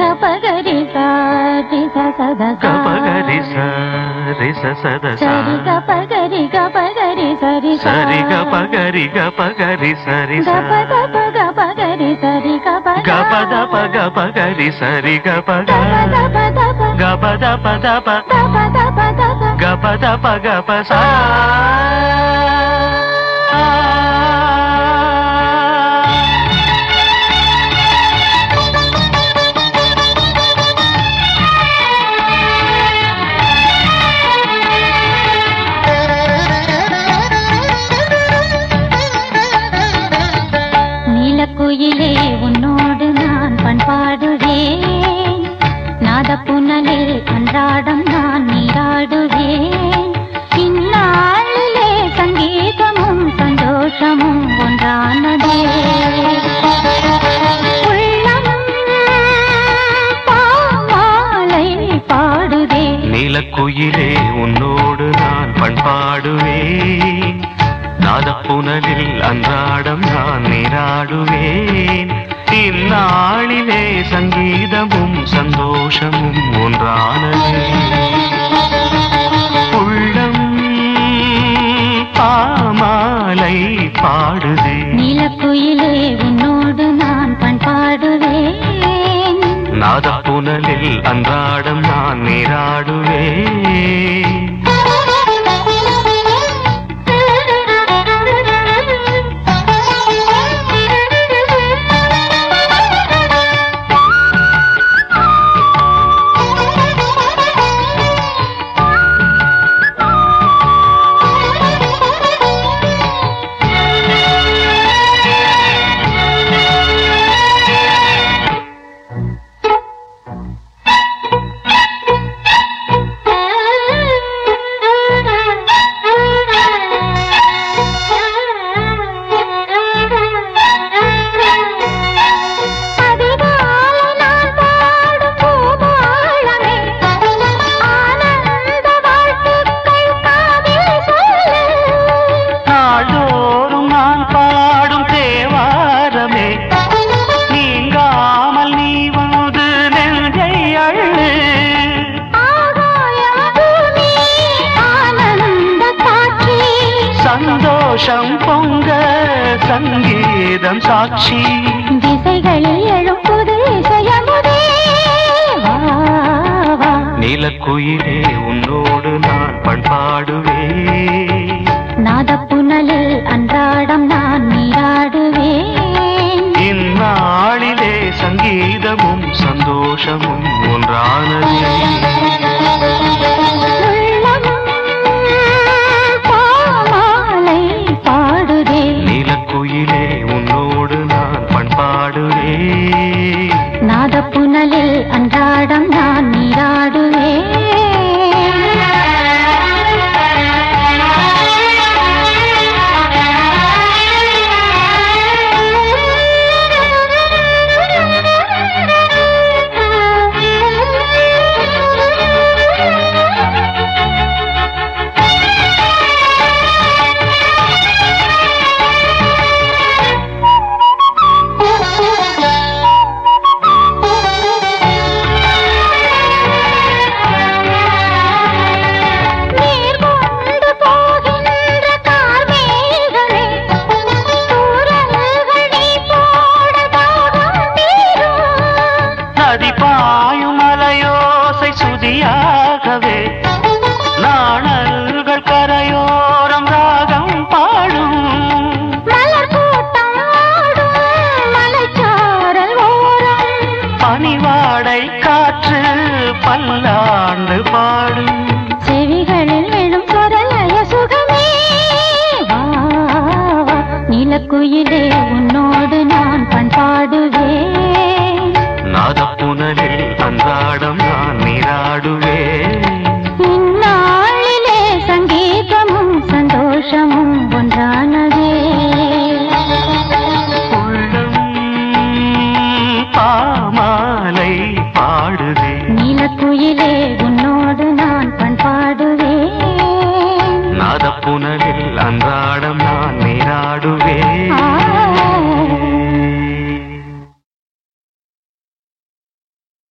గపగరి సారి సద గపగరి సరి సద సరి గపగరి గపగరి సరి సరి గపగరి గపగరి సరి గప గప గపగరి సరి గప గప దప గపగరి సరి గప దప దప. గప దప దప. దప దప దప. గప దప గప సా. நாதப்புனலில் கன்றாடம் நான் நீராடுவேன். இந்நாளிலே சங்கீதமும் சந்தோஷமும் ஒன்றானதே. உள்ளம் உன்னோடு நான் பண்பாடுவே நாதப்புனலில் அன்றாடம் நான் நீராடுவேன். இந்நாளிலே சங்கீதமும் சந்தோஷமும் ஒன்றானது. உள்ளம் பாமாலை பாடுதே. நீலக்குயிலே உன்னோடு நான் பண்பாடுவேன் நாதப்புனலில் அன்றாடம் நான் நீராடுவேன். சந்தோஷம் பொங்க சங்கீதம் சாட்சி திசைகளில் எழும் புது இசையமுதே. வா, வா. நீலக்குயிலே உன்னோடு நான் பண்பாடுவேன் நாதப்புனலில் அன்றாடம் நான் நீராடுவேன் இந்நாளிலே சங்கீதமும் சந்தோஷமும் ஒன்றானது சுதியாகவே நாணல்கள் கரையோரம் ராகம் பாடும். பனிவாடை காற்று பல்லாண்டு பாடும். செவிகளில் விழும் சொரலய சுகமே. நீலக்குயிலே. குயிலே உன்னோடு நான் பண்பாடுவேன். நாதப்புணலில் அன்றாடம் நான் நீராடுவேன்.